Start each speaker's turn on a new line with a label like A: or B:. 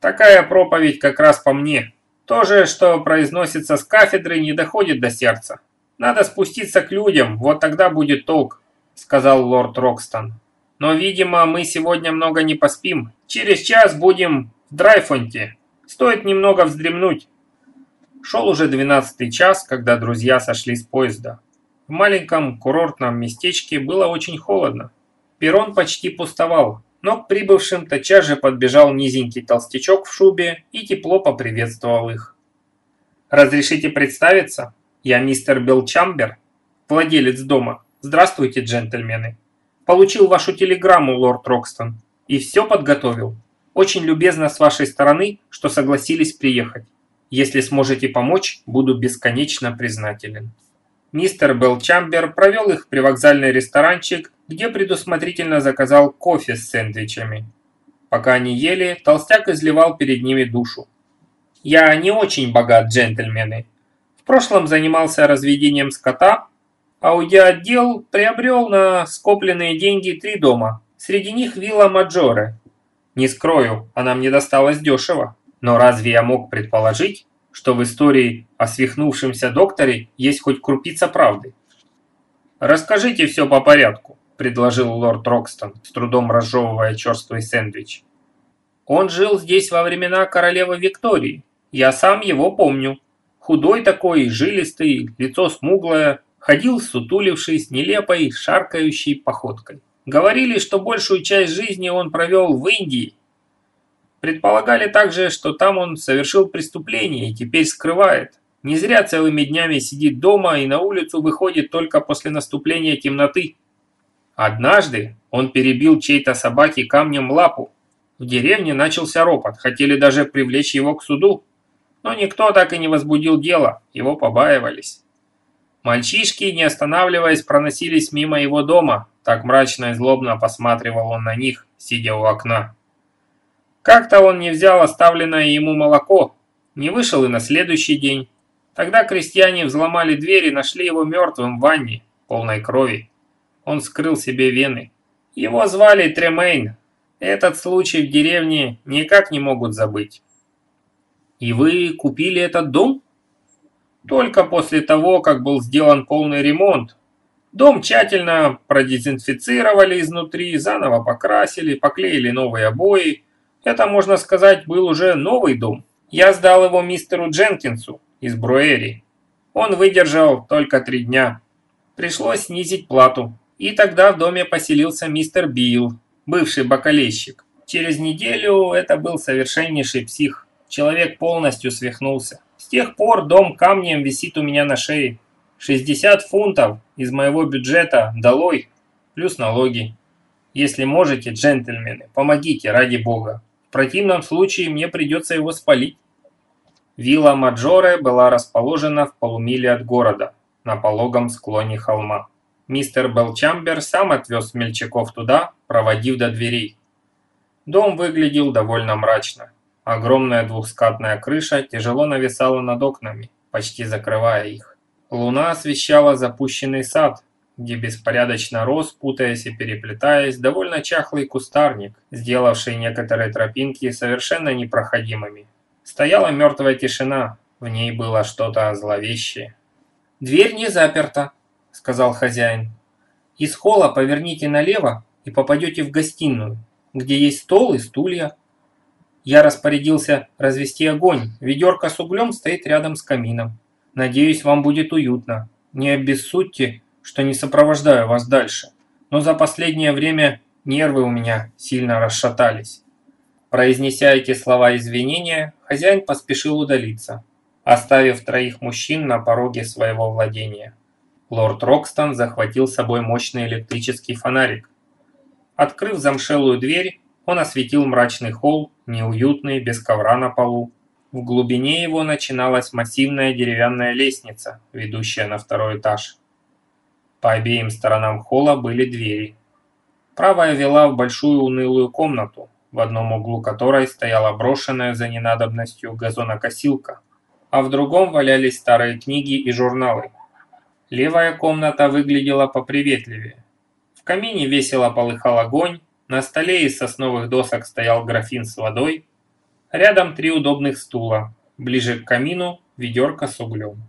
A: Такая проповедь как раз по мне. То же, что произносится с кафедры, не доходит до сердца. Надо спуститься к людям, вот тогда будет толк», — сказал лорд Рокстон. «Но, видимо, мы сегодня много не поспим. Через час будем в Драйфонте. Стоит немного вздремнуть». Шел уже двенадцатый час, когда друзья сошли с поезда. В маленьком курортном местечке было очень холодно. Перрон почти пустовал, но к прибывшим тотчас же подбежал низенький толстячок в шубе и тепло поприветствовал их. «Разрешите представиться? Я мистер Белчамбер, владелец дома. Здравствуйте, джентльмены. Получил вашу телеграмму, лорд Рокстон, и все подготовил. Очень любезно с вашей стороны, что согласились приехать. Если сможете помочь, буду бесконечно признателен». Мистер Белчамбер провел их в привокзальный ресторанчик, где предусмотрительно заказал кофе с сэндвичами. Пока они ели, толстяк изливал перед ними душу. «Я не очень богат, джентльмены. В прошлом занимался разведением скота, а уйдя от дел, приобрел на скопленные деньги три дома. Среди них вилла Маджоре. Не скрою, она мне досталась дешево. Но разве я мог предположить, что в истории о свихнувшемся докторе есть хоть крупица правды? «Расскажите все по порядку», – предложил лорд Рокстон, с трудом разжевывая черствый сэндвич. «Он жил здесь во времена королевы Виктории. Я сам его помню. Худой такой, жилистый, лицо смуглое, ходил сутулившись, нелепой, шаркающей походкой. Говорили, что большую часть жизни он провел в Индии, Предполагали также, что там он совершил преступление и теперь скрывает. Не зря целыми днями сидит дома и на улицу выходит только после наступления темноты. Однажды он перебил чей-то собаке камнем лапу. В деревне начался ропот, хотели даже привлечь его к суду. Но никто так и не возбудил дело, его побаивались. Мальчишки, не останавливаясь, проносились мимо его дома, так мрачно и злобно посматривал он на них, сидя у окна. Как-то он не взял оставленное ему молоко, не вышел и на следующий день. Тогда крестьяне взломали дверь и нашли его мертвым в ванне, полной крови. Он скрыл себе вены. Его звали Тремейн. Этот случай в деревне никак не могут забыть. И вы купили этот дом? Только после того, как был сделан полный ремонт. Дом тщательно продезинфицировали изнутри, заново покрасили, поклеили новые обои, это, можно сказать, был уже новый дом. Я сдал его мистеру Дженкинсу из Бруэри. Он выдержал только три дня. Пришлось снизить плату. И тогда в доме поселился мистер Билл, бывший бакалейщик. Через неделю это был совершеннейший псих. Человек полностью свихнулся. С тех пор дом камнем висит у меня на шее. 60 фунтов из моего бюджета долой, плюс налоги. Если можете, джентльмены, помогите, ради бога. В противном случае мне придется его спалить. Вилла Маджоре была расположена в полумиле от города, на пологом склоне холма. Мистер Белчамбер сам отвез смельчаков туда, проводив до дверей. Дом выглядел довольно мрачно. Огромная двухскатная крыша тяжело нависала над окнами, почти закрывая их. Луна освещала запущенный сад, где беспорядочно рос, путаясь и переплетаясь, довольно чахлый кустарник, сделавший некоторые тропинки совершенно непроходимыми. Стояла мертвая тишина, в ней было что-то зловещее. «Дверь не заперта», — сказал хозяин. «Из холла поверните налево и попадете в гостиную, где есть стол и стулья. Я распорядился развести огонь, ведерко с углем стоит рядом с камином. Надеюсь, вам будет уютно. Не обессудьте, что не сопровождаю вас дальше, но за последнее время нервы у меня сильно расшатались. Произнеся эти слова извинения, хозяин поспешил удалиться, оставив троих мужчин на пороге своего владения. Лорд Рокстон захватил с собой мощный электрический фонарик. Открыв замшелую дверь, он осветил мрачный холл, неуютный, без ковра на полу. В глубине его начиналась массивная деревянная лестница, ведущая на второй этаж. По обеим сторонам холла были двери. Правая вела в большую унылую комнату, в одном углу которой стояла брошенная за ненадобностью газонокосилка, а в другом валялись старые книги и журналы. Левая комната выглядела поприветливее. В камине весело полыхал огонь, на столе из сосновых досок стоял графин с водой, Рядом три удобных стула, ближе к камину ведерко с углем.